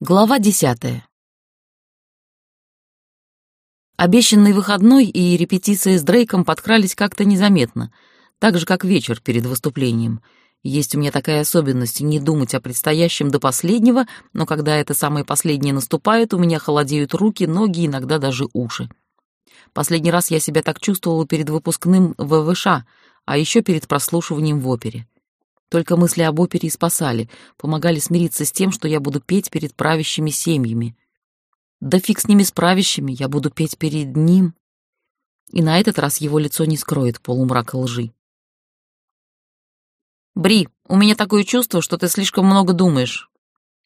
Глава десятая. Обещанный выходной и репетиции с Дрейком подкрались как-то незаметно, так же, как вечер перед выступлением. Есть у меня такая особенность — не думать о предстоящем до последнего, но когда это самое последнее наступает, у меня холодеют руки, ноги, иногда даже уши. Последний раз я себя так чувствовала перед выпускным ВВШ, а еще перед прослушиванием в опере. Только мысли об опере и спасали, помогали смириться с тем, что я буду петь перед правящими семьями. Да фиг с ними с правящими, я буду петь перед ним. И на этот раз его лицо не скроет полумрака лжи. «Бри, у меня такое чувство, что ты слишком много думаешь».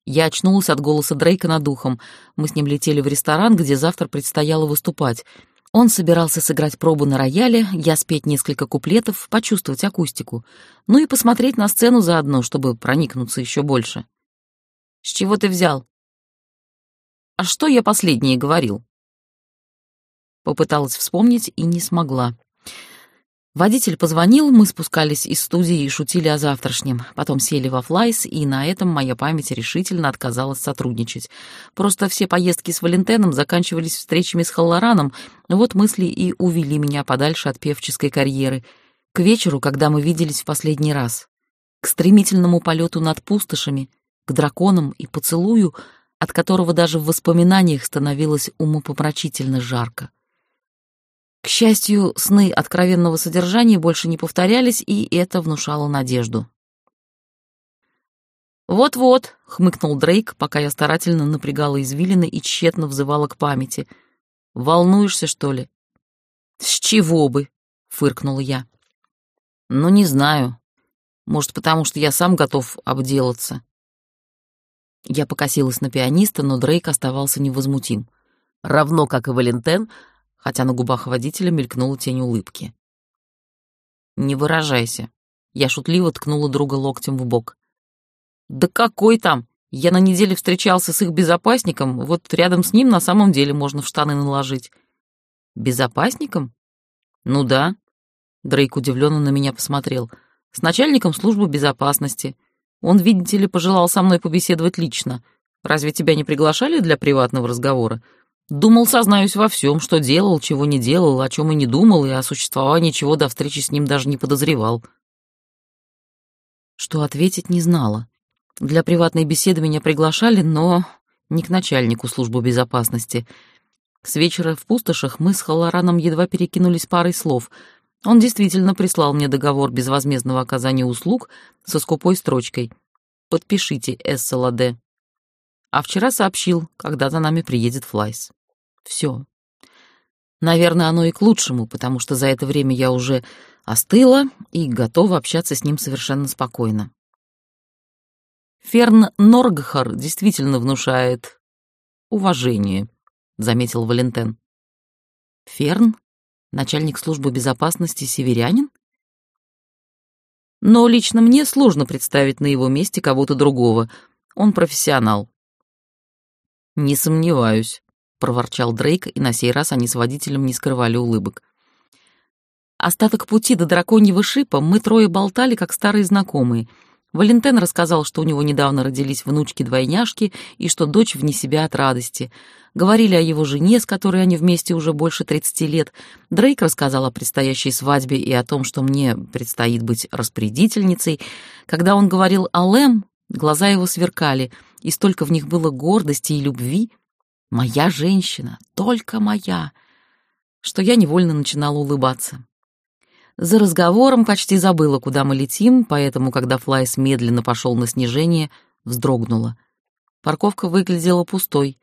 Я очнулась от голоса Дрейка над ухом. Мы с ним летели в ресторан, где завтра предстояло выступать — он собирался сыграть пробу на рояле, я спеть несколько куплетов, почувствовать акустику, ну и посмотреть на сцену заодно, чтобы проникнуться еще больше. «С чего ты взял?» «А что я последнее говорил?» Попыталась вспомнить и не смогла. Водитель позвонил, мы спускались из студии и шутили о завтрашнем. Потом сели во флайс, и на этом моя память решительно отказалась сотрудничать. Просто все поездки с Валентеном заканчивались встречами с Халлораном, вот мысли и увели меня подальше от певческой карьеры. К вечеру, когда мы виделись в последний раз. К стремительному полету над пустошами, к драконам и поцелую, от которого даже в воспоминаниях становилось умопомрачительно жарко. К счастью, сны откровенного содержания больше не повторялись, и это внушало надежду. «Вот-вот», — хмыкнул Дрейк, пока я старательно напрягала извилины и тщетно взывала к памяти. «Волнуешься, что ли?» «С чего бы?» — фыркнула я. «Ну, не знаю. Может, потому что я сам готов обделаться». Я покосилась на пианиста, но Дрейк оставался невозмутим. Равно как и Валентен, хотя на губах водителя мелькнула тень улыбки. «Не выражайся». Я шутливо ткнула друга локтем в бок. «Да какой там? Я на неделе встречался с их безопасником, вот рядом с ним на самом деле можно в штаны наложить». «Безопасником?» «Ну да». Дрейк удивленно на меня посмотрел. «С начальником службы безопасности. Он, видите ли, пожелал со мной побеседовать лично. Разве тебя не приглашали для приватного разговора? Думал, сознаюсь во всем, что делал, чего не делал, о чем и не думал, и о существовании чего до встречи с ним даже не подозревал. Что ответить не знала. Для приватной беседы меня приглашали, но не к начальнику службы безопасности. С вечера в пустошах мы с Халараном едва перекинулись парой слов. Он действительно прислал мне договор безвозмездного оказания услуг со скупой строчкой «Подпишите, Эссаладе». А вчера сообщил, когда за нами приедет Флайс. Все. Наверное, оно и к лучшему, потому что за это время я уже остыла и готова общаться с ним совершенно спокойно. Ферн Норгхар действительно внушает уважение, заметил Валентен. Ферн? Начальник службы безопасности северянин? Но лично мне сложно представить на его месте кого-то другого. Он профессионал. Не сомневаюсь, проворчал Дрейк, и на сей раз они с водителем не скрывали улыбок. Остаток пути до драконьего шипа мы трое болтали, как старые знакомые. Валентен рассказал, что у него недавно родились внучки-двойняшки и что дочь вне себя от радости. Говорили о его жене, с которой они вместе уже больше 30 лет. Дрейк рассказал о предстоящей свадьбе и о том, что мне предстоит быть распорядительницей. Когда он говорил о Лэм, глаза его сверкали, и столько в них было гордости и любви, Моя женщина, только моя, что я невольно начинала улыбаться. За разговором почти забыла, куда мы летим, поэтому, когда Флайс медленно пошел на снижение, вздрогнула. Парковка выглядела пустой.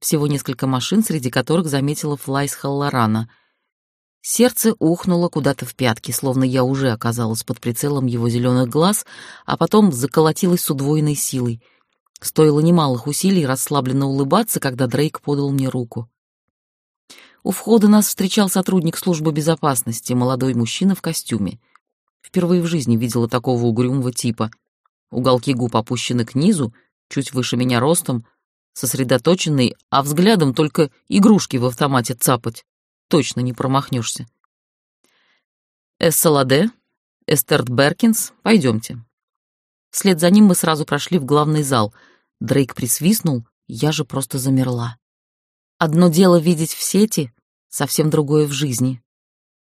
Всего несколько машин, среди которых заметила Флайс Халлорана. Сердце ухнуло куда-то в пятки, словно я уже оказалась под прицелом его зеленых глаз, а потом заколотилась с удвоенной силой — Стоило немалых усилий расслабленно улыбаться, когда Дрейк подал мне руку. У входа нас встречал сотрудник службы безопасности, молодой мужчина в костюме. Впервые в жизни видела такого угрюмого типа. Уголки губ опущены к низу, чуть выше меня ростом, сосредоточенный, а взглядом только игрушки в автомате цапать. Точно не промахнешься. Эссаладе, Эстерт Беркинс, пойдемте. Вслед за ним мы сразу прошли в главный зал — Дрейк присвистнул, Я же просто замерла. Одно дело видеть в сети, совсем другое в жизни.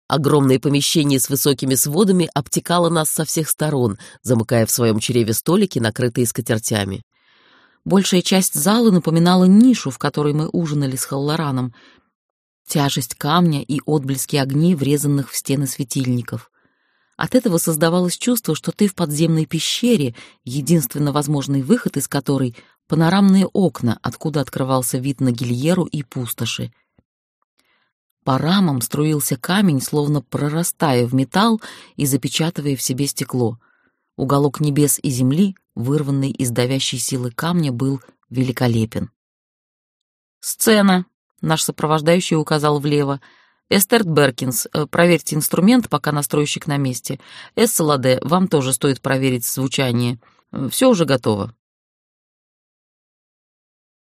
Огромное помещение с высокими сводами обтекало нас со всех сторон, замыкая в своем чреве столики, накрытые скатертями. Большая часть зала напоминала нишу, в которой мы ужинали с Халлораном. Тяжесть камня и отблески огней, врезанных в стены светильников. От этого создавалось чувство, что ты в подземной пещере, единственно возможный выход из которой — панорамные окна, откуда открывался вид на Гильеру и пустоши. По рамам струился камень, словно прорастая в металл и запечатывая в себе стекло. Уголок небес и земли, вырванный из давящей силы камня, был великолепен. «Сцена!» — наш сопровождающий указал влево — Эстерт Беркинс, э, проверьте инструмент, пока настройщик на месте. Эсселаде, вам тоже стоит проверить звучание. Э, Все уже готово.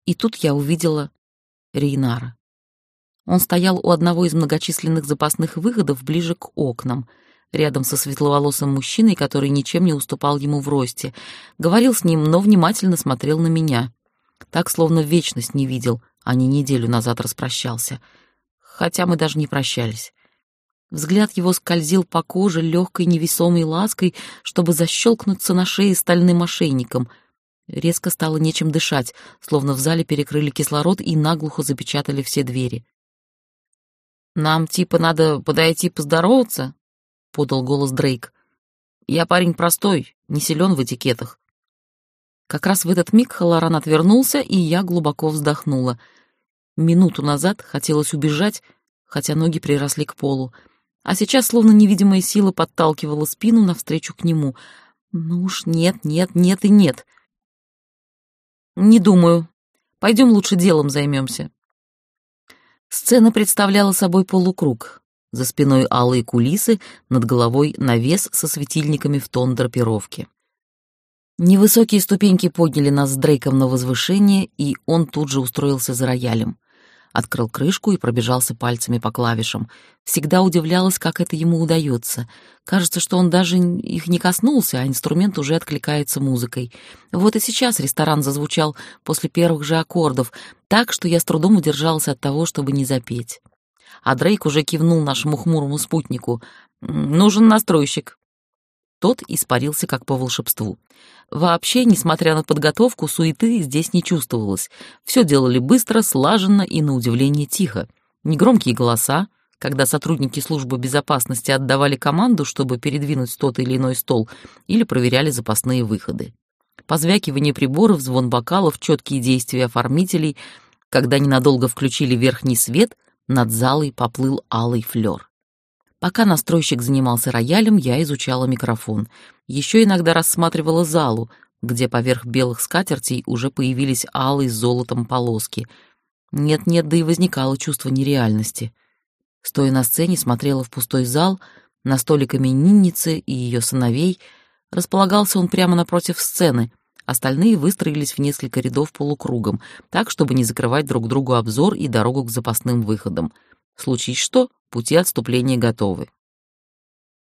И тут я увидела Рейнара. Он стоял у одного из многочисленных запасных выходов ближе к окнам, рядом со светловолосым мужчиной, который ничем не уступал ему в росте. Говорил с ним, но внимательно смотрел на меня. Так, словно вечность не видел, а не неделю назад распрощался — хотя мы даже не прощались. Взгляд его скользил по коже легкой невесомой лаской, чтобы защелкнуться на шее стальным ошейником. Резко стало нечем дышать, словно в зале перекрыли кислород и наглухо запечатали все двери. «Нам типа надо подойти поздороваться?» — подал голос Дрейк. «Я парень простой, не силен в этикетах». Как раз в этот миг Халаран отвернулся, и я глубоко вздохнула — Минуту назад хотелось убежать, хотя ноги приросли к полу, а сейчас словно невидимая сила подталкивала спину навстречу к нему. Ну уж нет, нет, нет и нет. Не думаю. Пойдем лучше делом займемся. Сцена представляла собой полукруг. За спиной алые кулисы, над головой навес со светильниками в тон драпировки. Невысокие ступеньки подняли нас с Дрейком на возвышение, и он тут же устроился за роялем открыл крышку и пробежался пальцами по клавишам. Всегда удивлялась, как это ему удается. Кажется, что он даже их не коснулся, а инструмент уже откликается музыкой. Вот и сейчас ресторан зазвучал после первых же аккордов, так что я с трудом удержался от того, чтобы не запеть. А Дрейк уже кивнул нашему хмурому спутнику. «Нужен настройщик». Тот испарился как по волшебству. Вообще, несмотря на подготовку, суеты здесь не чувствовалось. Все делали быстро, слаженно и, на удивление, тихо. Негромкие голоса, когда сотрудники службы безопасности отдавали команду, чтобы передвинуть тот или иной стол, или проверяли запасные выходы. Позвякивание приборов, звон бокалов, четкие действия оформителей. Когда ненадолго включили верхний свет, над залой поплыл алый флер. Пока настройщик занимался роялем, я изучала микрофон. Еще иногда рассматривала залу, где поверх белых скатертей уже появились алые с золотом полоски. Нет-нет, да и возникало чувство нереальности. Стоя на сцене, смотрела в пустой зал, на столик именинницы и ее сыновей. Располагался он прямо напротив сцены. Остальные выстроились в несколько рядов полукругом, так, чтобы не закрывать друг другу обзор и дорогу к запасным выходам. Случись что, пути отступления готовы.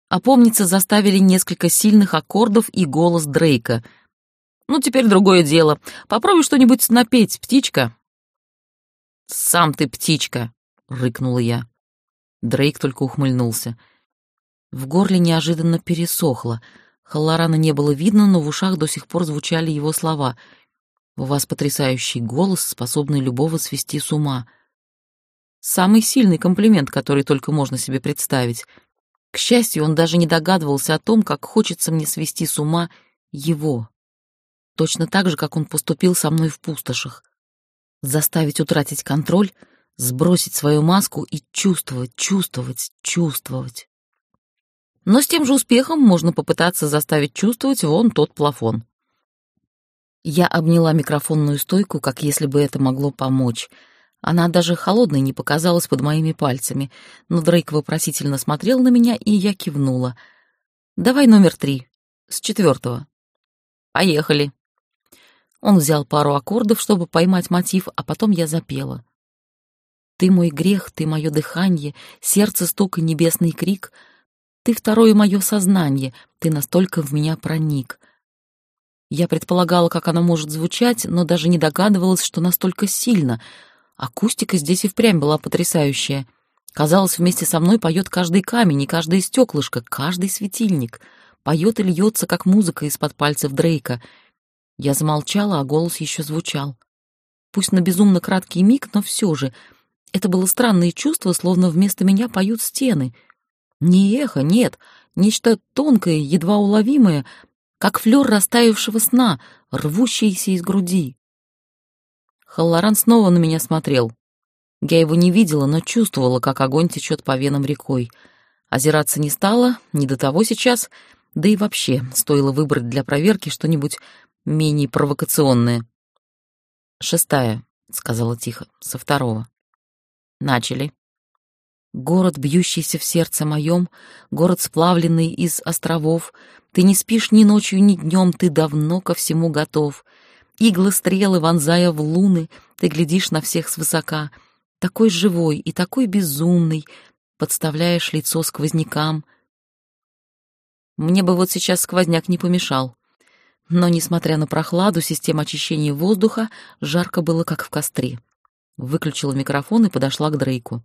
Опомниться заставили несколько сильных аккордов и голос Дрейка. «Ну, теперь другое дело. Попробуй что-нибудь напеть, птичка». «Сам ты птичка», — рыкнула я. Дрейк только ухмыльнулся. В горле неожиданно пересохло. Халлорана не было видно, но в ушах до сих пор звучали его слова. «У вас потрясающий голос, способный любого свести с ума». Самый сильный комплимент, который только можно себе представить. К счастью, он даже не догадывался о том, как хочется мне свести с ума его. Точно так же, как он поступил со мной в пустошах. Заставить утратить контроль, сбросить свою маску и чувствовать, чувствовать, чувствовать. Но с тем же успехом можно попытаться заставить чувствовать вон тот плафон. Я обняла микрофонную стойку, как если бы это могло помочь — она даже холодной не показалась под моими пальцами, но Дрейк вопросительно смотрел на меня, и я кивнула. «Давай номер три, с четвертого». «Поехали». Он взял пару аккордов, чтобы поймать мотив, а потом я запела. «Ты мой грех, ты мое дыхание, сердце стук и небесный крик. Ты второе мое сознание, ты настолько в меня проник. Я предполагала, как она может звучать, но даже не догадывалась, что настолько сильно. Акустика здесь и впрямь была потрясающая. Казалось, вместе со мной поет каждый камень и каждое стеклышко, каждый светильник. Поет и льется, как музыка из-под пальцев Дрейка. Я замолчала, а голос еще звучал. Пусть на безумно краткий миг, но все же. Это было странное чувство, словно вместо меня поют стены. Не эхо, нет, нечто тонкое, едва уловимое, как флёр растаявшего сна, рвущийся из груди. Халлоран снова на меня смотрел. Я его не видела, но чувствовала, как огонь течет по венам рекой. Озираться не стала, не до того сейчас, да и вообще стоило выбрать для проверки что-нибудь менее провокационное. «Шестая», — сказала тихо, — «со второго». Начали. Город, бьющийся в сердце моем, город, сплавленный из островов. Ты не спишь ни ночью, ни днем, ты давно ко всему готов. Иглы стрелы, вонзая в луны, ты глядишь на всех свысока. Такой живой и такой безумный, подставляешь лицо сквознякам. Мне бы вот сейчас сквозняк не помешал. Но, несмотря на прохладу, система очищения воздуха, жарко было, как в костре. Выключила микрофон и подошла к Дрейку.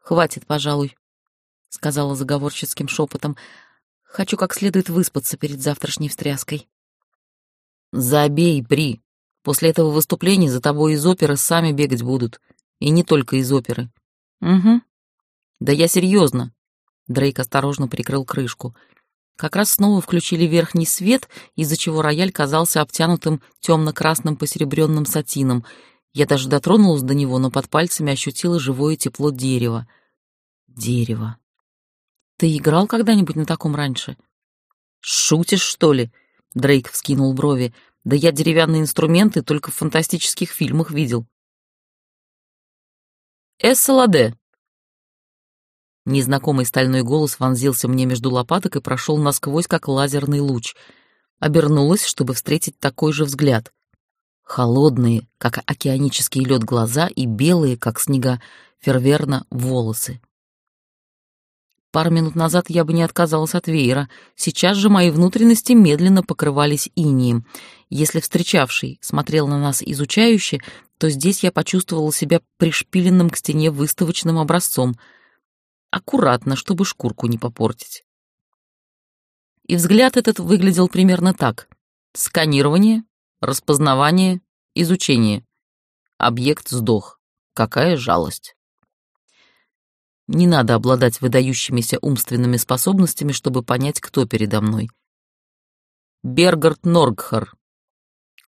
«Хватит, пожалуй», — сказала заговорческим шепотом. «Хочу как следует выспаться перед завтрашней встряской». «Забей, Бри. После этого выступления за тобой из оперы сами бегать будут. И не только из оперы». «Угу». «Да я серьезно». Дрейк осторожно прикрыл крышку. Как раз снова включили верхний свет, из-за чего рояль казался обтянутым темно-красным посеребренным сатином — я даже дотронулась до него, но под пальцами ощутила живое тепло дерева. Дерево. Ты играл когда-нибудь на таком раньше? Шутишь, что ли? Дрейк вскинул брови. Да я деревянные инструменты только в фантастических фильмах видел. Эссаладе. Незнакомый стальной голос вонзился мне между лопаток и прошел насквозь, как лазерный луч. Обернулась, чтобы встретить такой же взгляд — холодные, как океанический лед глаза и белые, как снега, ферверно волосы. Пару минут назад я бы не отказалась от веера, сейчас же мои внутренности медленно покрывались инием. Если встречавший смотрел на нас изучающе, то здесь я почувствовала себя пришпиленным к стене выставочным образцом. Аккуратно, чтобы шкурку не попортить. И взгляд этот выглядел примерно так. Сканирование, Распознавание, изучение. Объект сдох. Какая жалость. Не надо обладать выдающимися умственными способностями, чтобы понять, кто передо мной. Бергард Норгхар.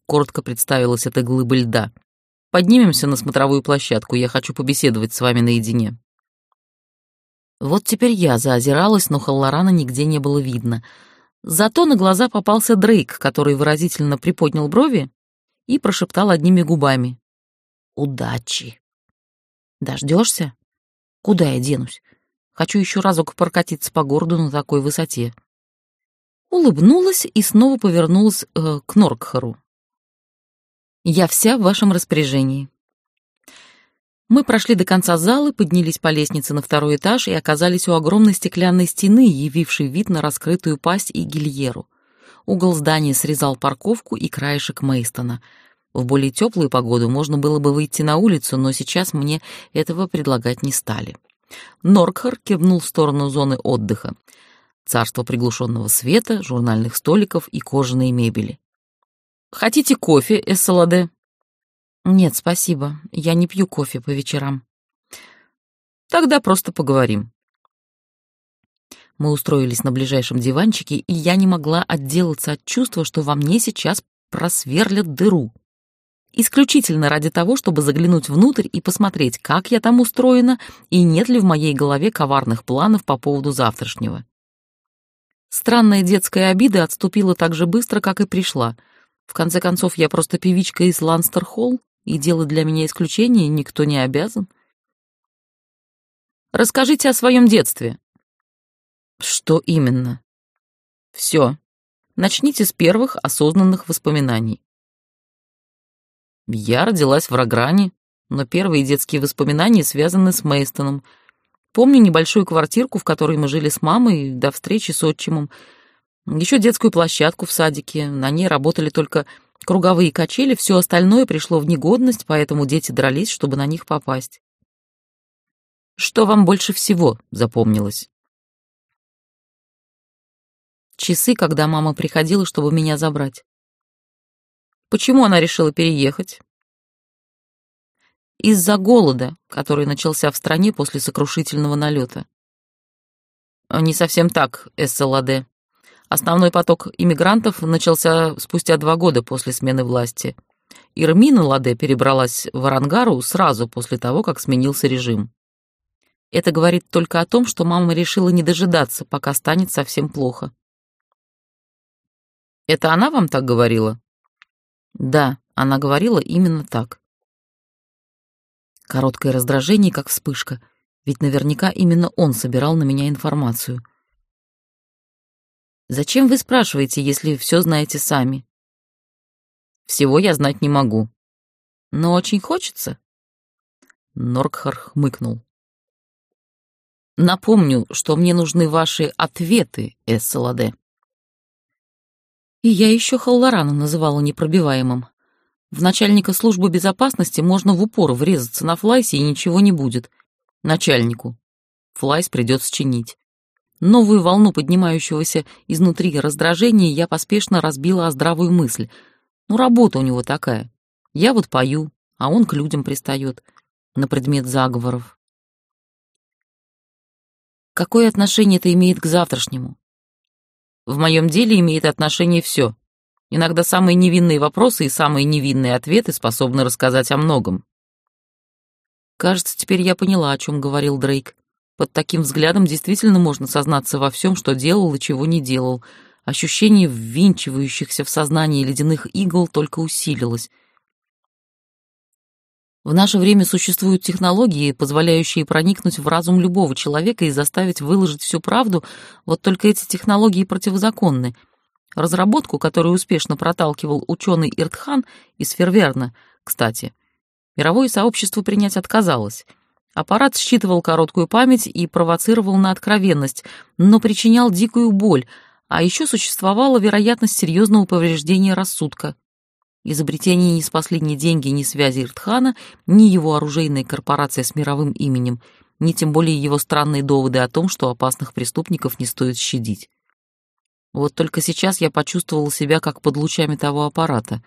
Коротко представилась эта глыба льда. Поднимемся на смотровую площадку, я хочу побеседовать с вами наедине. Вот теперь я заозиралась, но Халлорана нигде не было видно — Зато на глаза попался Дрейк, который выразительно приподнял брови и прошептал одними губами. «Удачи!» «Дождешься? Куда я денусь? Хочу еще разок прокатиться по городу на такой высоте». Улыбнулась и снова повернулась э, к Норкхару. «Я вся в вашем распоряжении. Мы прошли до конца зала, поднялись по лестнице на второй этаж и оказались у огромной стеклянной стены, явившей вид на раскрытую пасть и гильеру. Угол здания срезал парковку и краешек Мейстона. В более теплую погоду можно было бы выйти на улицу, но сейчас мне этого предлагать не стали. Норкхар кивнул в сторону зоны отдыха. Царство приглушенного света, журнальных столиков и кожаной мебели. «Хотите кофе, Эссаладе?» «Нет, спасибо. Я не пью кофе по вечерам». «Тогда просто поговорим». Мы устроились на ближайшем диванчике, и я не могла отделаться от чувства, что во мне сейчас просверлят дыру. Исключительно ради того, чтобы заглянуть внутрь и посмотреть, как я там устроена, и нет ли в моей голове коварных планов по поводу завтрашнего. Странная детская обида отступила так же быстро, как и пришла. В конце концов, я просто певичка из Ланстер-Холл, и делать для меня исключение никто не обязан. Расскажите о своем детстве. Что именно? Все. Начните с первых осознанных воспоминаний. Я родилась в Рогране, но первые детские воспоминания связаны с Мейстоном. Помню небольшую квартирку, в которой мы жили с мамой до встречи с отчимом. Еще детскую площадку в садике. На ней работали только круговые качели, все остальное пришло в негодность, поэтому дети дрались, чтобы на них попасть. Что вам больше всего запомнилось? Часы, когда мама приходила, чтобы меня забрать. Почему она решила переехать? Из-за голода, который начался в стране после сокрушительного налета. Не совсем так, СЛАД. Основной поток иммигрантов начался спустя два года после смены власти. Ирмина Ладе перебралась в Арангару сразу после того, как сменился режим. Это говорит только о том, что мама решила не дожидаться, пока станет совсем плохо. Это она вам так говорила? Да, она говорила именно так. Короткое раздражение, как вспышка, ведь наверняка именно он собирал на меня информацию. Зачем вы спрашиваете, если все знаете сами? Всего я знать не могу. Но очень хочется. Норкхар хмыкнул. Напомню, что мне нужны ваши ответы, Эсселаде. И я еще Халлорану называла непробиваемым. В начальника службы безопасности можно в упор врезаться на Флайсе, и ничего не будет. Начальнику. Флайс придется чинить. Новую волну поднимающегося изнутри раздражения я поспешно разбила о здравую мысль. Ну, работа у него такая. Я вот пою, а он к людям пристает на предмет заговоров. Какое отношение это имеет к завтрашнему? В моем деле имеет отношение все. Иногда самые невинные вопросы и самые невинные ответы способны рассказать о многом. Кажется, теперь я поняла, о чем говорил Дрейк. Под таким взглядом действительно можно сознаться во всем, что делал и чего не делал. Ощущение ввинчивающихся в сознание ледяных игл только усилилось. В наше время существуют технологии, позволяющие проникнуть в разум любого человека и заставить выложить всю правду, вот только эти технологии противозаконны. Разработку, которую успешно проталкивал ученый Иртхан из Ферверна, кстати, мировое сообщество принять отказалось. Аппарат считывал короткую память и провоцировал на откровенность, но причинял дикую боль, а еще существовала вероятность серьезного повреждения рассудка. Изобретение не спасли ни деньги, ни связи Иртхана, ни его оружейная корпорация с мировым именем, ни тем более его странные доводы о том, что опасных преступников не стоит щадить. Вот только сейчас я почувствовал себя как под лучами того аппарата,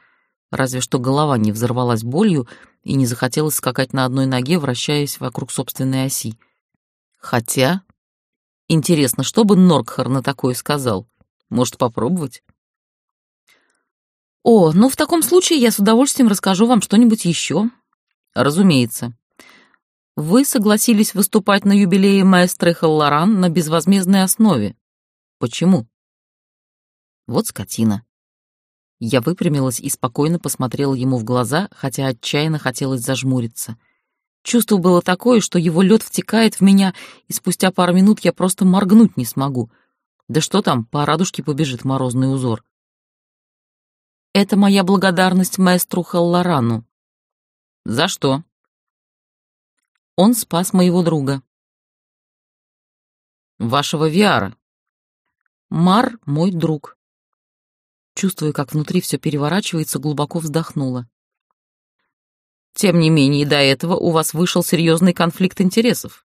разве что голова не взорвалась болью и не захотелось скакать на одной ноге, вращаясь вокруг собственной оси. Хотя... Интересно, что бы Норкхар на такое сказал? Может, попробовать? О, ну в таком случае я с удовольствием расскажу вам что-нибудь еще. Разумеется. Вы согласились выступать на юбилее маэстры Халлоран на безвозмездной основе. Почему? Вот скотина. Я выпрямилась и спокойно посмотрела ему в глаза, хотя отчаянно хотелось зажмуриться. Чувство было такое, что его лед втекает в меня, и спустя пару минут я просто моргнуть не смогу. Да что там, по радужке побежит морозный узор. Это моя благодарность маэстру Халлорану. За что? Он спас моего друга. Вашего Виара. Мар — мой друг. Чувствуя, как внутри все переворачивается, глубоко вздохнула. Тем не менее, до этого у вас вышел серьезный конфликт интересов.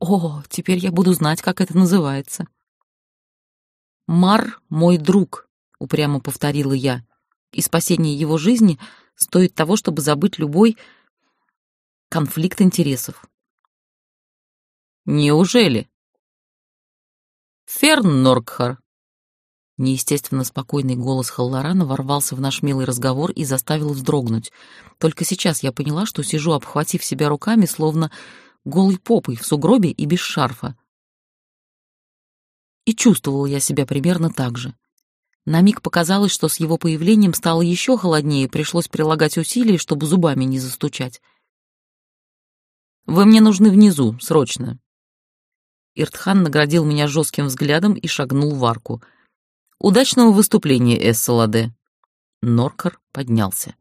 О, теперь я буду знать, как это называется. Мар — мой друг упрямо повторила я. И спасение его жизни стоит того, чтобы забыть любой конфликт интересов. Неужели? Ферн Норкхар. Неестественно спокойный голос Халлорана ворвался в наш милый разговор и заставил вздрогнуть. Только сейчас я поняла, что сижу, обхватив себя руками, словно голой попой в сугробе и без шарфа. И чувствовала я себя примерно так же. На миг показалось, что с его появлением стало еще холоднее, пришлось прилагать усилия, чтобы зубами не застучать. «Вы мне нужны внизу, срочно». Иртхан наградил меня жестким взглядом и шагнул в арку. «Удачного выступления, Эссаладе». Норкар поднялся.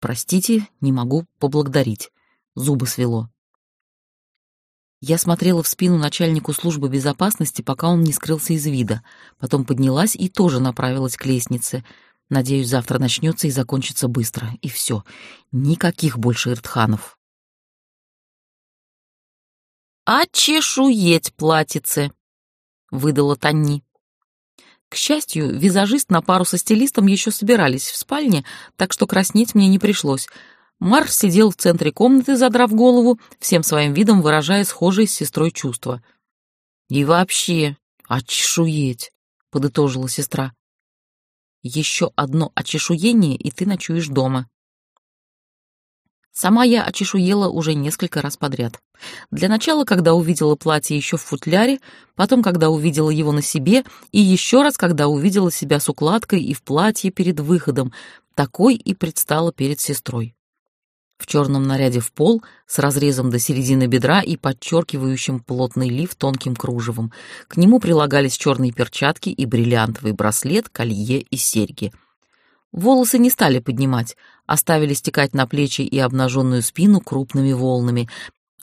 «Простите, не могу поблагодарить. Зубы свело». Я смотрела в спину начальнику службы безопасности, пока он не скрылся из вида. Потом поднялась и тоже направилась к лестнице. Надеюсь, завтра начнется и закончится быстро. И все. Никаких больше иртханов. «А чешуеть платьице!» — выдала Танни. К счастью, визажист на пару со стилистом еще собирались в спальне, так что краснеть мне не пришлось — Мар сидел в центре комнаты, задрав голову, всем своим видом выражая схожие с сестрой чувства. «И вообще, очешуеть!» — подытожила сестра. «Еще одно очешуение, и ты ночуешь дома». Сама я очешуела уже несколько раз подряд. Для начала, когда увидела платье еще в футляре, потом, когда увидела его на себе, и еще раз, когда увидела себя с укладкой и в платье перед выходом, такой и предстала перед сестрой в черном наряде в пол, с разрезом до середины бедра и подчеркивающим плотный лиф тонким кружевом. К нему прилагались черные перчатки и бриллиантовый браслет, колье и серьги. Волосы не стали поднимать, оставили стекать на плечи и обнаженную спину крупными волнами.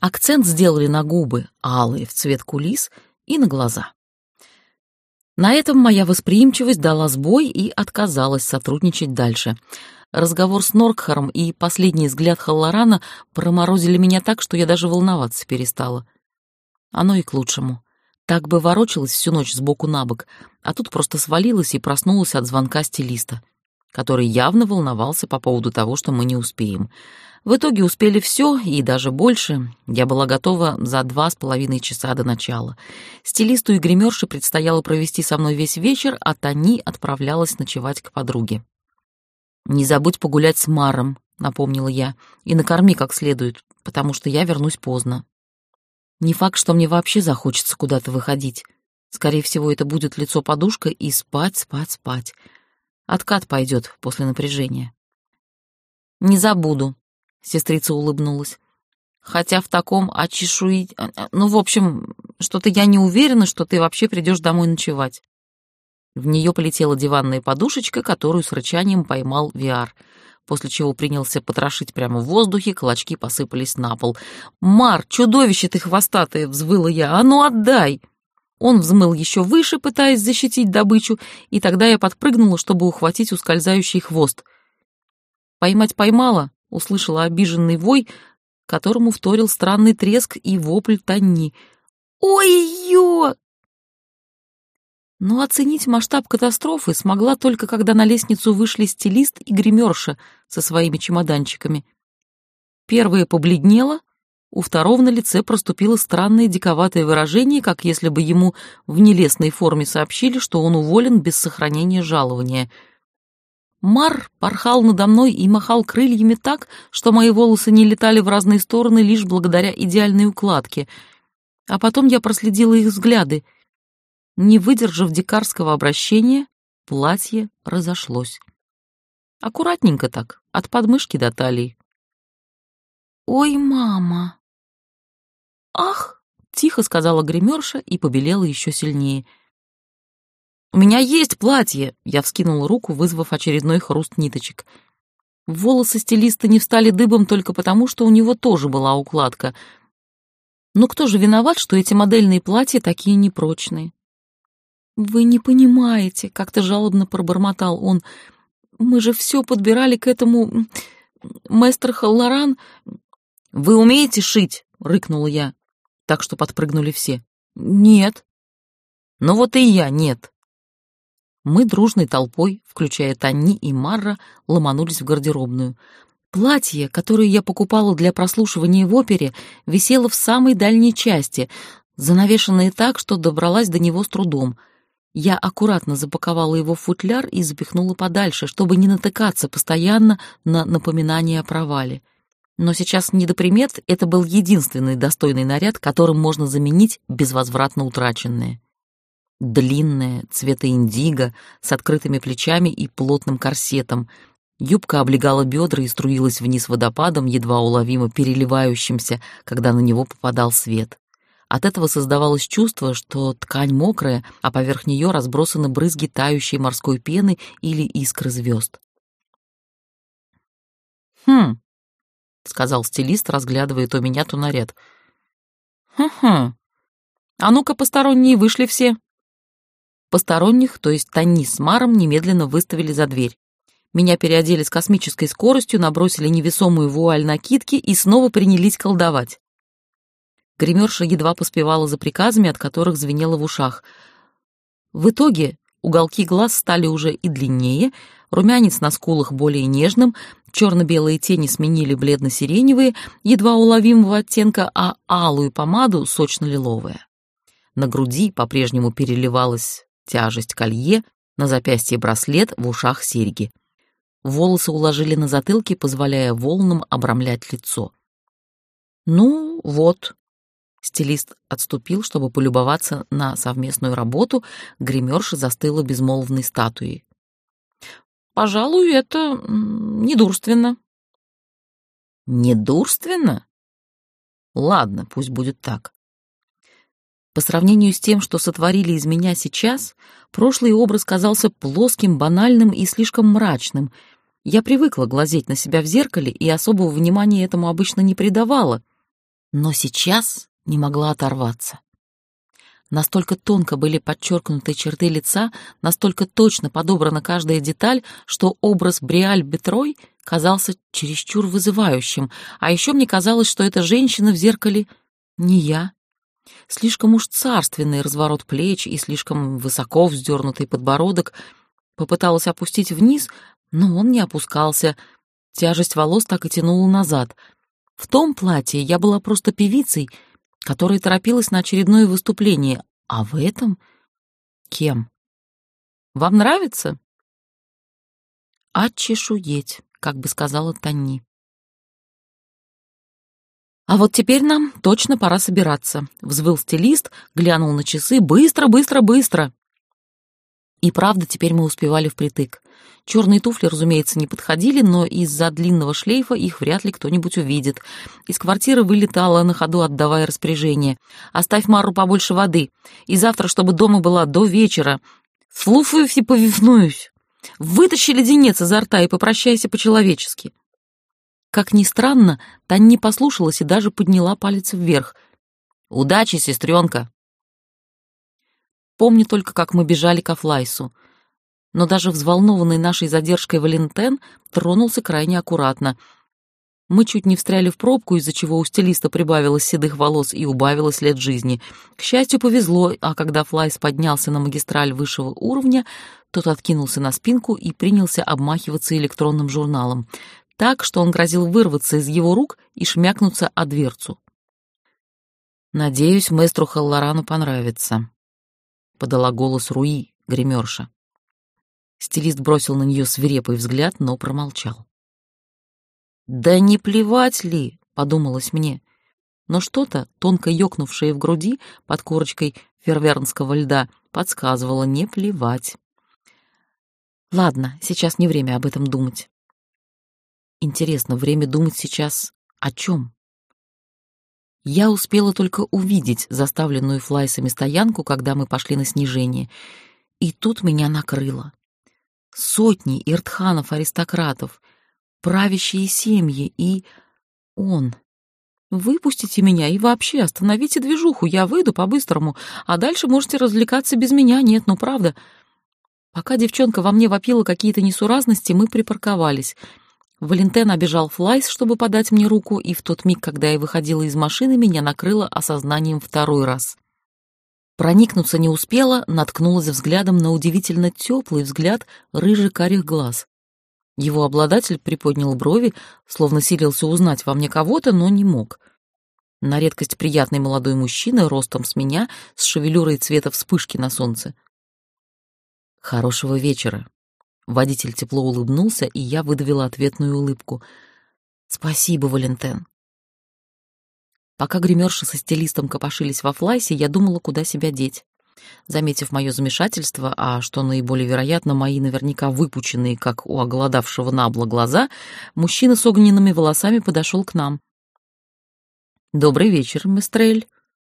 Акцент сделали на губы, алые в цвет кулис, и на глаза. На этом моя восприимчивость дала сбой и отказалась сотрудничать дальше — Разговор с Норкхаром и последний взгляд Халлорана проморозили меня так, что я даже волноваться перестала. Оно и к лучшему. Так бы ворочалась всю ночь сбоку на бок, а тут просто свалилась и проснулась от звонка стилиста, который явно волновался по поводу того, что мы не успеем. В итоге успели все и даже больше. Я была готова за два с половиной часа до начала. Стилисту и гримерше предстояло провести со мной весь вечер, а Тани отправлялась ночевать к подруге. «Не забудь погулять с Маром», — напомнила я, «и накорми как следует, потому что я вернусь поздно». Не факт, что мне вообще захочется куда-то выходить. Скорее всего, это будет лицо подушка и спать, спать, спать. Откат пойдет после напряжения. «Не забуду», — сестрица улыбнулась. «Хотя в таком очешуить... А, а, ну, в общем, что-то я не уверена, что ты вообще придешь домой ночевать». В нее полетела диванная подушечка, которую с рычанием поймал Виар, после чего принялся потрошить прямо в воздухе, клочки посыпались на пол. «Мар, чудовище ты хвостатое!» — взвыла я. «А ну отдай!» Он взмыл еще выше, пытаясь защитить добычу, и тогда я подпрыгнула, чтобы ухватить ускользающий хвост. «Поймать поймала!» — услышала обиженный вой, которому вторил странный треск и вопль Танни. «Ой-ё!» Но оценить масштаб катастрофы смогла только когда на лестницу вышли стилист и гримерша со своими чемоданчиками. Первая побледнела, у второго на лице проступило странное диковатое выражение, как если бы ему в нелестной форме сообщили, что он уволен без сохранения жалования. Мар порхал надо мной и махал крыльями так, что мои волосы не летали в разные стороны лишь благодаря идеальной укладке. А потом я проследила их взгляды — не выдержав дикарского обращения, платье разошлось. Аккуратненько так, от подмышки до талии. «Ой, мама!» «Ах!» — тихо сказала гримерша и побелела еще сильнее. «У меня есть платье!» — я вскинула руку, вызвав очередной хруст ниточек. Волосы стилиста не встали дыбом только потому, что у него тоже была укладка. Но кто же виноват, что эти модельные платья такие непрочные? «Вы не понимаете», — как-то жалобно пробормотал он. «Мы же все подбирали к этому... Мэстер Халлоран...» «Вы умеете шить?» — рыкнула я, так что подпрыгнули все. «Нет». «Ну вот и я нет». Мы дружной толпой, включая Танни и Марра, ломанулись в гардеробную. Платье, которое я покупала для прослушивания в опере, висело в самой дальней части, занавешенное так, что добралась до него с трудом — я аккуратно запаковала его в футляр и запихнула подальше, чтобы не натыкаться постоянно на напоминание о провале. Но сейчас не до примет, это был единственный достойный наряд, которым можно заменить безвозвратно утраченное. Длинное, цвета индиго, с открытыми плечами и плотным корсетом. Юбка облегала бедра и струилась вниз водопадом, едва уловимо переливающимся, когда на него попадал свет. От этого создавалось чувство, что ткань мокрая, а поверх нее разбросаны брызги тающей морской пены или искры звезд. «Хм», — сказал стилист, разглядывая то меня, то наряд. Ха-ха. А ну-ка, посторонние вышли все. Посторонних, то есть Тони с Маром, немедленно выставили за дверь. Меня переодели с космической скоростью, набросили невесомую вуаль накидки и снова принялись колдовать. Гримерша едва поспевала за приказами, от которых звенело в ушах. В итоге уголки глаз стали уже и длиннее, румянец на скулах более нежным, черно-белые тени сменили бледно-сиреневые, едва уловимого оттенка, а алую помаду сочно-лиловая. На груди по-прежнему переливалась тяжесть колье, на запястье браслет, в ушах серьги. Волосы уложили на затылке, позволяя волнам обрамлять лицо. «Ну, вот», Стилист отступил, чтобы полюбоваться на совместную работу, гримерша застыла безмолвной статуей. «Пожалуй, это недурственно». «Недурственно? Ладно, пусть будет так. По сравнению с тем, что сотворили из меня сейчас, прошлый образ казался плоским, банальным и слишком мрачным. Я привыкла глазеть на себя в зеркале и особого внимания этому обычно не придавала. Но сейчас не могла оторваться. Настолько тонко были подчеркнуты черты лица, настолько точно подобрана каждая деталь, что образ Бриаль Бетрой казался чересчур вызывающим, а еще мне казалось, что эта женщина в зеркале не я. Слишком уж царственный разворот плеч и слишком высоко вздернутый подбородок. Попыталась опустить вниз, но он не опускался. Тяжесть волос так и тянула назад. В том платье я была просто певицей — которая торопилась на очередное выступление, а в этом кем? Вам нравится? Отчешуеть, как бы сказала Танни. А вот теперь нам точно пора собираться, взвыл стилист, глянул на часы. Быстро, быстро, быстро. И правда, теперь мы успевали впритык. Черные туфли, разумеется, не подходили, но из-за длинного шлейфа их вряд ли кто-нибудь увидит. Из квартиры вылетала на ходу, отдавая распоряжение. «Оставь Мару побольше воды. И завтра, чтобы дома была до вечера. Слуфаюсь и повивнуюсь. Вытащи леденец изо рта и попрощайся по-человечески». Как ни странно, Тань не послушалась и даже подняла палец вверх. «Удачи, сестренка!» Помню только, как мы бежали к Афлайсу. Но даже взволнованный нашей задержкой Валентен тронулся крайне аккуратно. Мы чуть не встряли в пробку, из-за чего у стилиста прибавилось седых волос и убавилось лет жизни. К счастью, повезло, а когда Флайс поднялся на магистраль высшего уровня, тот откинулся на спинку и принялся обмахиваться электронным журналом, так, что он грозил вырваться из его рук и шмякнуться о дверцу. «Надеюсь, мэстру Халлорану понравится», подала голос Руи, гримерша. Стилист бросил на нее свирепый взгляд, но промолчал. «Да не плевать ли?» — подумалось мне. Но что-то, тонко ёкнувшее в груди под корочкой фервернского льда, подсказывало не плевать. Ладно, сейчас не время об этом думать. Интересно, время думать сейчас о чем? Я успела только увидеть заставленную флайсами стоянку, когда мы пошли на снижение. И тут меня накрыло. Сотни иртханов-аристократов, правящие семьи и... он. Выпустите меня и вообще остановите движуху, я выйду по-быстрому, а дальше можете развлекаться без меня, нет, ну правда. Пока девчонка во мне вопила какие-то несуразности, мы припарковались — Валентен обежал Флайс, чтобы подать мне руку, и в тот миг, когда я выходила из машины, меня накрыло осознанием второй раз. Проникнуться не успела, наткнулась взглядом на удивительно теплый взгляд рыжих карих глаз. Его обладатель приподнял брови, словно силился узнать во мне кого-то, но не мог. На редкость приятный молодой мужчина, ростом с меня, с шевелюрой цвета вспышки на солнце. «Хорошего вечера», Водитель тепло улыбнулся, и я выдавила ответную улыбку. «Спасибо, Валентен». Пока гримерша со стилистом копошились во флайсе, я думала, куда себя деть. Заметив мое замешательство, а что наиболее вероятно, мои наверняка выпученные, как у оголодавшего набла, глаза, мужчина с огненными волосами подошел к нам. «Добрый вечер, мистрель»,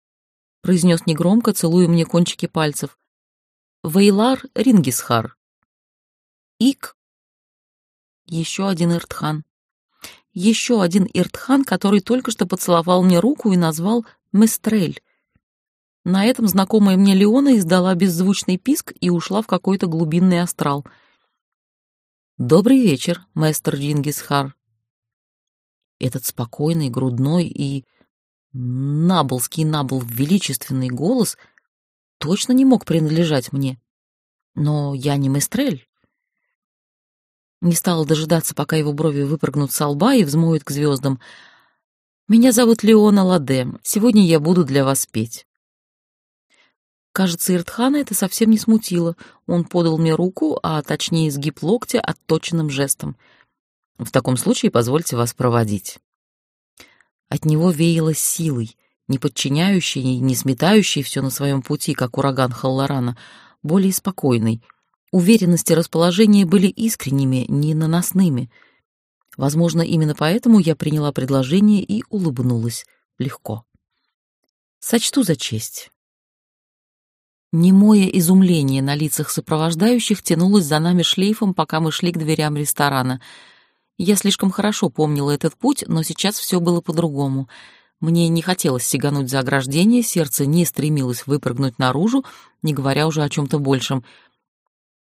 — произнес негромко, целуя мне кончики пальцев. «Вейлар Рингисхар, Ик. Еще один Иртхан. Еще один Иртхан, который только что поцеловал мне руку и назвал Местрель. На этом знакомая мне Леона издала беззвучный писк и ушла в какой-то глубинный астрал. «Добрый вечер, мастер Джингисхар». Этот спокойный, грудной и наболский набол величественный голос точно не мог принадлежать мне. Но я не Местрель. Не стала дожидаться, пока его брови выпрыгнут со лба и взмоют к звездам. «Меня зовут Леона Ладе. Сегодня я буду для вас петь». Кажется, Иртхана это совсем не смутило. Он подал мне руку, а точнее сгиб локтя отточенным жестом. «В таком случае позвольте вас проводить». От него веяло силой, не подчиняющей, не сметающей все на своем пути, как ураган Халлорана, более Уверенности расположения были искренними, не наносными. Возможно, именно поэтому я приняла предложение и улыбнулась легко. Сочту за честь. Немое изумление на лицах сопровождающих тянулось за нами шлейфом, пока мы шли к дверям ресторана. Я слишком хорошо помнила этот путь, но сейчас все было по-другому. Мне не хотелось сигануть за ограждение, сердце не стремилось выпрыгнуть наружу, не говоря уже о чем-то большем —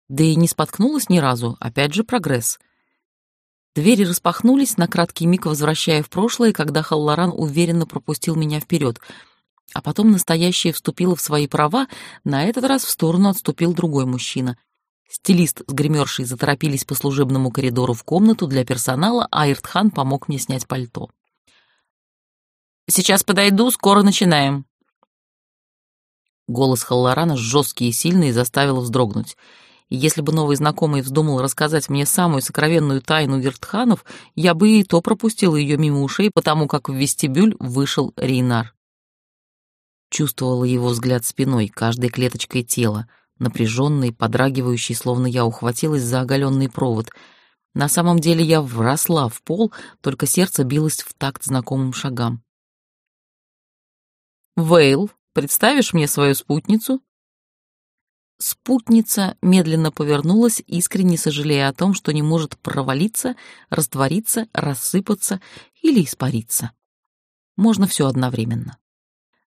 да и не споткнулась ни разу, опять же прогресс. Двери распахнулись, на краткий миг возвращая в прошлое, когда Халлоран уверенно пропустил меня вперед, а потом настоящее вступило в свои права, на этот раз в сторону отступил другой мужчина. Стилист с гримершей заторопились по служебному коридору в комнату для персонала, а Иртхан помог мне снять пальто. «Сейчас подойду, скоро начинаем». Голос Халлорана жесткий и сильный заставил вздрогнуть — и если бы новый знакомый вздумал рассказать мне самую сокровенную тайну Вертханов, я бы и то пропустила ее мимо ушей, потому как в вестибюль вышел Рейнар. Чувствовала его взгляд спиной, каждой клеточкой тела, напряженный, подрагивающий, словно я ухватилась за оголенный провод. На самом деле я вросла в пол, только сердце билось в такт знакомым шагам. «Вейл, представишь мне свою спутницу?» Спутница медленно повернулась, искренне сожалея о том, что не может провалиться, раствориться, рассыпаться или испариться. Можно все одновременно.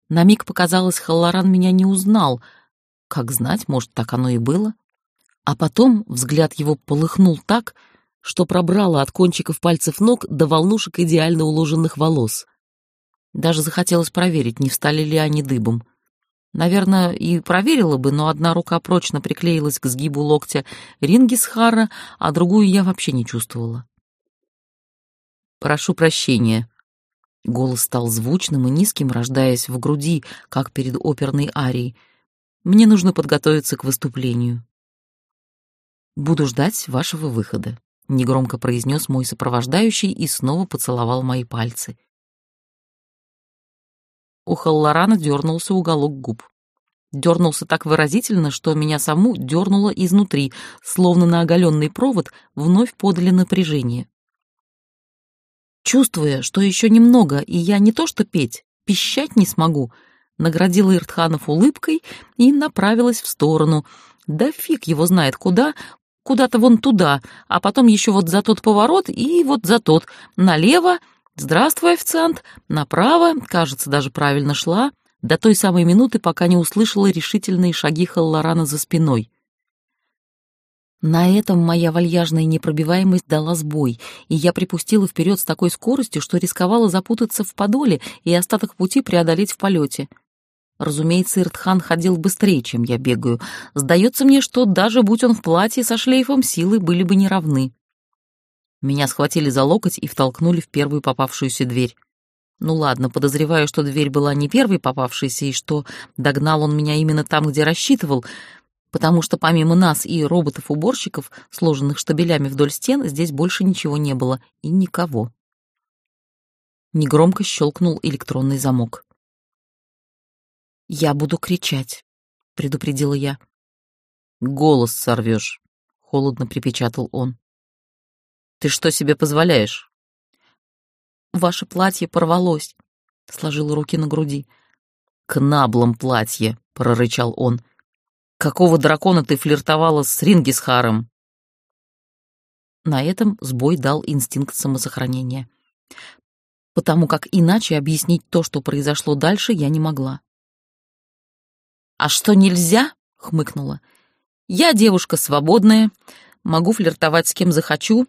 На миг показалось, Халлоран меня не узнал. Как знать, может, так оно и было. А потом взгляд его полыхнул так, что пробрало от кончиков пальцев ног до волнушек идеально уложенных волос. Даже захотелось проверить, не встали ли они дыбом — Наверное, и проверила бы, но одна рука прочно приклеилась к сгибу локтя Рингисхара, а другую я вообще не чувствовала. «Прошу прощения». Голос стал звучным и низким, рождаясь в груди, как перед оперной арией. «Мне нужно подготовиться к выступлению». «Буду ждать вашего выхода», — негромко произнес мой сопровождающий и снова поцеловал мои пальцы. У Халлорана дернулся уголок губ. Дернулся так выразительно, что меня саму дернуло изнутри, словно на оголенный провод вновь подали напряжение. Чувствуя, что еще немного, и я не то что петь, пищать не смогу, наградила Иртханов улыбкой и направилась в сторону. Да фиг его знает куда, куда-то вон туда, а потом еще вот за тот поворот и вот за тот, налево «Здравствуй, официант!» Направо, кажется, даже правильно шла, до той самой минуты, пока не услышала решительные шаги Халлорана за спиной. На этом моя вальяжная непробиваемость дала сбой, и я припустила вперед с такой скоростью, что рисковала запутаться в подоле и остаток пути преодолеть в полете. Разумеется, Иртхан ходил быстрее, чем я бегаю. Сдается мне, что даже будь он в платье со шлейфом, силы были бы неравны. Меня схватили за локоть и втолкнули в первую попавшуюся дверь. Ну ладно, подозреваю, что дверь была не первой попавшейся, и что догнал он меня именно там, где рассчитывал, потому что помимо нас и роботов-уборщиков, сложенных штабелями вдоль стен, здесь больше ничего не было и никого. Негромко щелкнул электронный замок. «Я буду кричать», — предупредила я. «Голос сорвешь», — холодно припечатал он. Ты что себе позволяешь?» «Ваше платье порвалось», — сложила руки на груди. «К наблам платье», — прорычал он. «Какого дракона ты флиртовала с Рингисхаром?» На этом сбой дал инстинкт самосохранения. потому как иначе объяснить то, что произошло дальше, я не могла. «А что нельзя?» — хмыкнула. «Я девушка свободная, могу флиртовать с кем захочу,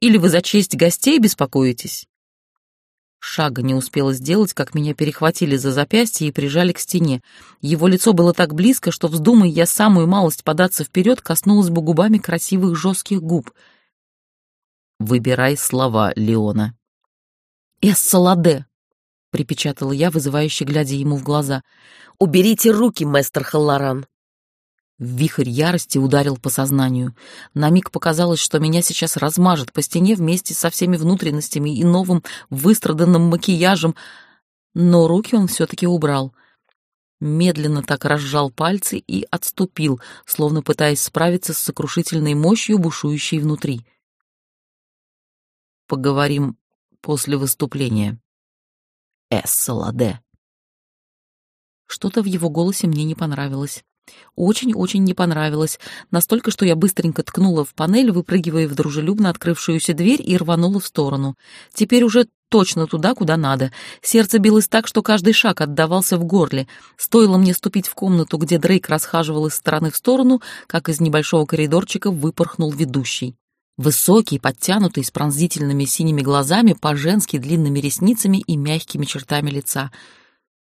или вы за честь гостей беспокоитесь?» Шага не успела сделать, как меня перехватили за запястье и прижали к стене. Его лицо было так близко, что, вздумай я самую малость податься вперед, коснулась бы губами красивых жестких губ. «Выбирай слова, Леона». «Эссаладе», — припечатала я, вызывающе глядя ему в глаза. «Уберите руки, мастер Халлоран!» Вихрь ярости ударил по сознанию. На миг показалось, что меня сейчас размажет по стене вместе со всеми внутренностями и новым выстраданным макияжем, но руки он все-таки убрал. Медленно так разжал пальцы и отступил, словно пытаясь справиться с сокрушительной мощью, бушующей внутри. «Поговорим после выступления. Эссаладе». Что-то в его голосе мне не понравилось. Очень-очень не понравилось, настолько, что я быстренько ткнула в панель, выпрыгивая в дружелюбно открывшуюся дверь и рванула в сторону. Теперь уже точно туда, куда надо. Сердце билось так, что каждый шаг отдавался в горле. Стоило мне ступить в комнату, где Дрейк расхаживал из стороны в сторону, как из небольшого коридорчика выпорхнул ведущий. Высокий, подтянутый, с пронзительными синими глазами, по-женски длинными ресницами и мягкими чертами лица —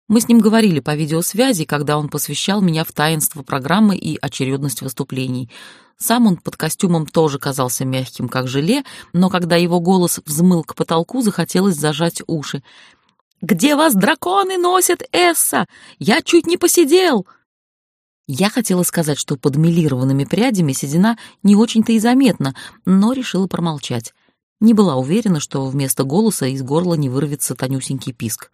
мы с ним говорили по видеосвязи, когда он посвящал меня в таинство программы и очередность выступлений. Сам он под костюмом тоже казался мягким, как желе, но когда его голос взмыл к потолку, захотелось зажать уши. «Где вас драконы носят, Эсса? Я чуть не посидел!» Я хотела сказать, что под милированными прядями седина не очень-то и заметна, но решила промолчать. Не была уверена, что вместо голоса из горла не вырвется тонюсенький писк.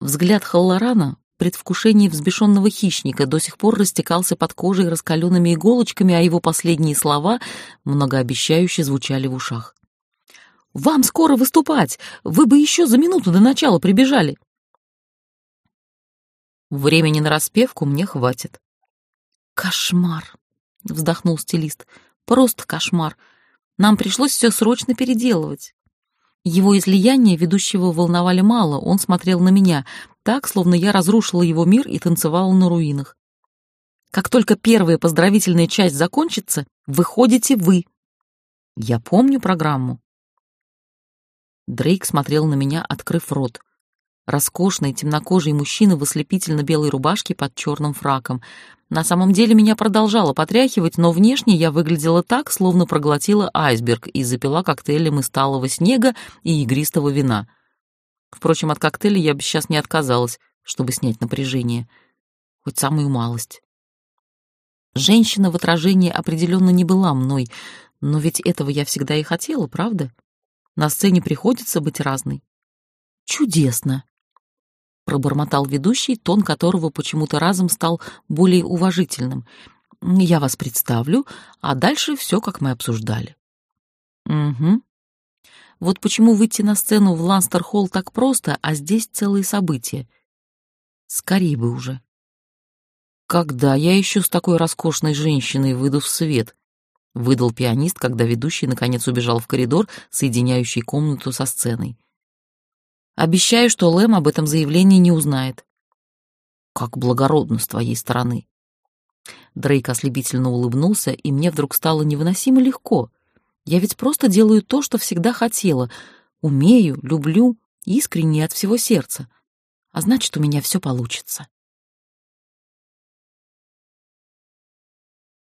Взгляд Халлорана, предвкушение взбешенного хищника, до сих пор растекался под кожей раскаленными иголочками, а его последние слова многообещающе звучали в ушах. «Вам скоро выступать! Вы бы еще за минуту до начала прибежали!» «Времени на распевку мне хватит». «Кошмар!» — вздохнул стилист. «Просто кошмар! Нам пришлось все срочно переделывать. Его излияния ведущего волновали мало, он смотрел на меня, так, словно я разрушила его мир и танцевала на руинах. Как только первая поздравительная часть закончится, выходите вы. Я помню программу. Дрейк смотрел на меня, открыв рот. Роскошный темнокожий мужчина в ослепительно-белой рубашке под черным фраком. На самом деле меня продолжало потряхивать, но внешне я выглядела так, словно проглотила айсберг и запила коктейлем из талого снега и игристого вина. Впрочем, от коктейля я бы сейчас не отказалась, чтобы снять напряжение. Хоть самую малость. Женщина в отражении определенно не была мной, но ведь этого я всегда и хотела, правда? На сцене приходится быть разной. Чудесно пробормотал ведущий, тон которого почему-то разом стал более уважительным. «Я вас представлю, а дальше все, как мы обсуждали». «Угу. Вот почему выйти на сцену в Ланстер-Холл так просто, а здесь целые события. Скорее бы уже». «Когда я еще с такой роскошной женщиной выйду в свет?» — выдал пианист, когда ведущий наконец убежал в коридор, соединяющий комнату со сценой. Обещаю, что Лэм об этом заявлении не узнает. Как благородно с твоей стороны. Дрейк ослепительно улыбнулся, и мне вдруг стало невыносимо легко. Я ведь просто делаю то, что всегда хотела. Умею, люблю, искренне от всего сердца. А значит, у меня все получится.